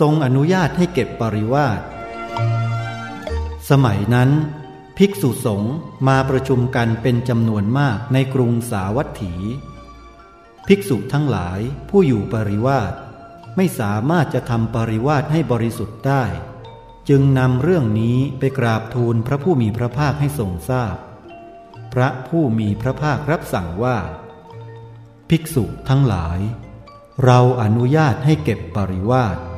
ทรงอนุญาตให้เก็บปริวาสสมัยนั้น ภิกษุสงฆ์มาประชุมกันเป็นจำนวนมากในกรุงสาวัตถี ภิกษุทั้งหลายผู้อยู่ปริวาสไม่สามารถจะทำปริวาสให้บริสุทธิ์ได้ จึงนำเรื่องนี้ไปกราบทูลพระผู้มีพระภาคให้ทรงทราบพพระผู้มีพระภาครับสั่งว่า ภิกษุทั้งหลาย เราอนุญาตให้เก็บปริวาส